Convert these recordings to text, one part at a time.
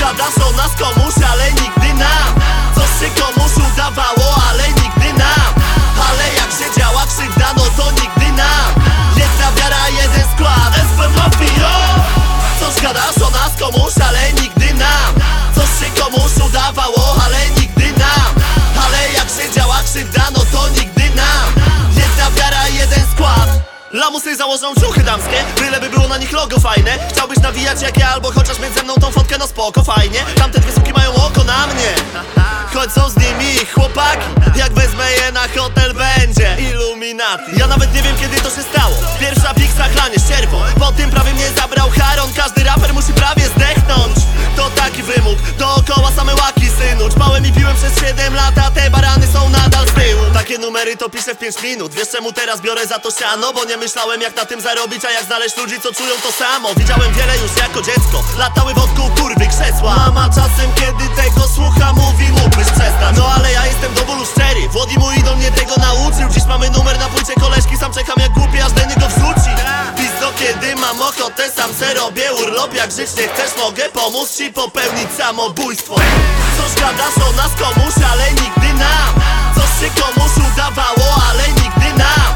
gadasz o nas komuś, ale nigdy nam. Coś się komuś udawało, ale nigdy nam. Ale jak się działa krzywda, no to nigdy nam. Jedna wiara, jeden skład SP Mafio. Coś gadasz o nas komuś, ale nigdy Lamusy założą ciuchy damskie Byle by było na nich logo fajne. Chciałbyś nawijać jak ja, albo chociaż mieć ze mną tą fotkę, no spoko, fajnie. Tamte dwie suki mają oko na mnie. Choć są z nimi chłopaki Jak wezmę je na hotel będzie Illuminati. Ja nawet nie wiem kiedy to się stało. Pierwsza piksa chlanie ścierwo Po tym prawie mnie zabrał Haron Każdy raper musi prawie zdechnąć. To taki wymóg Dookoła same łaki synu Czpałem i piłem przez 7 lat A te barany numery to piszę w 5 minut. Wiesz czemu teraz biorę za to siano? Bo nie myślałem jak na tym zarobić A jak znaleźć ludzi co czują to samo. Widziałem wiele już jako dziecko. Latały wokół kurwy krzesła. Mama czasem kiedy tego słucha mówi mógłbyś przestać No ale ja jestem do bólu szczery. Włodi mój idol mnie tego nauczył. Dziś mamy numer na płycie koleżki. Sam czekam jak głupi aż Denny go wrzuci. Pizdo kiedy mam ochotę sam se robię urlop. Jak żyć nie chcesz mogę pomóc ci popełnić samobójstwo. Coś gadasz o nas komuś ale nigdy nam Coś się komuś udawało ale nigdy nam.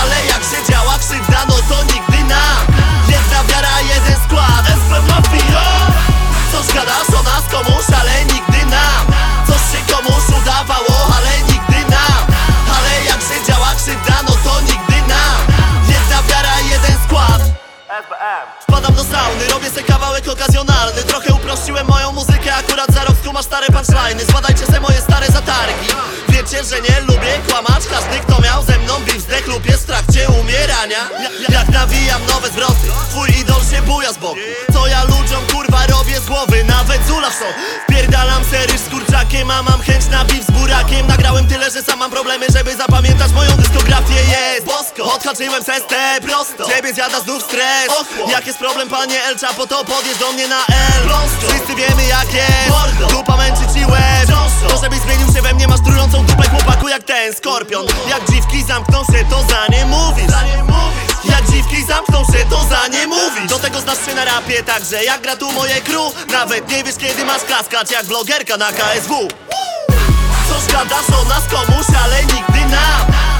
Ale jak się działa krzywda no to nigdy nam. Jedna wiara jeden skład SP Mafio Coś gadasz o nas komuś ale nigdy nam. Coś się komuś udawało ale nigdy nam. Ale jak się działa krzywda no to nigdy nam. Jedna wiara jeden skład. Wpadam do sauny, robię se kawałek okazjonalny. Trochę uprościłem moją muzykę, akurat za rok masz stare punchliny. Zbadajcie se moje Wiecie, że nie lubię kłamać. Każdy kto miał ze mną beef zdech lub jest w trakcie umierania. Ja- Jak nawijam nowe zwroty Twój idol się buja z boku. Co ja ludziom kurwa robię z głowy? Nawet zula są. Wpierdalam sery z kurczakiem A mam chęć na beef z burakiem. Nagrałem tyle, że sam mam problemy Żeby zapamiętać moją dyskografię. Jest bosko. Odhaczyłem sestę prosto. Ciebie zjada znów stres. Jak jest problem panie El Chapo To podjedź do mnie na L. Wszyscy wiemy jak jest. Dupa męczy ci łeb. To żebyś zmienił się we mnie Masz trującą dupę jak ten skorpion. Jak dziwki zamkną się to za nie mówisz. Jak dziwki zamkną się, to za nie mówisz. Do tego znasz się na rapie, także jak gra tu moje crew. Nawet nie wiesz kiedy masz klaskać jak vlogerka na KSW Coś gadasz o nas komuś, ale nigdy nam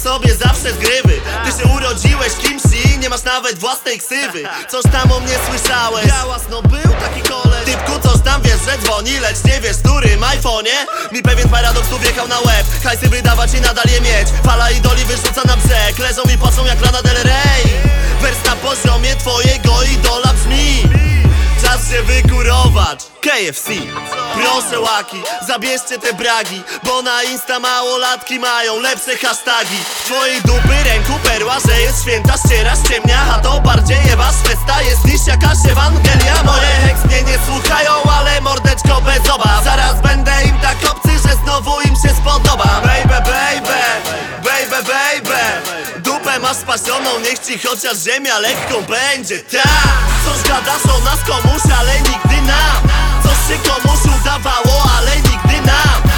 sobie zawsze zgrywy. Ty się urodziłeś kimś i nie masz nawet własnej ksywy. Coś tam o mnie słyszałeś. Białas, no był taki koleś. Typku coś tam wiesz, że dzwoni, lecz nie wiesz, którym iPhone'ie. Mi pewien paradoks tu wjechał na łeb. Hajsy wydawać i nadal je mieć. Fala idoli wyrzuca na brzeg. Leżą i patrzą jak Lana Del Rey. Wers na poziomie twojego idola brzmi. Czas się wykurować KFC Proszę łaki, zabierzcie te bragi Bo na Insta małolatki mają lepsze hasztagi. Twojej dupy ręku perła, że jest święta ściera ściemnia A to bardziej Ewa festa jest niż jakaś Ewangelia. Moje heks mnie nie słuchają, ale mordeczko ci chociaż ziemia lekką będzie. Tak, coś gadasz o nas komuś, ale nigdy nam. Coś się komuś udawało, ale nigdy nam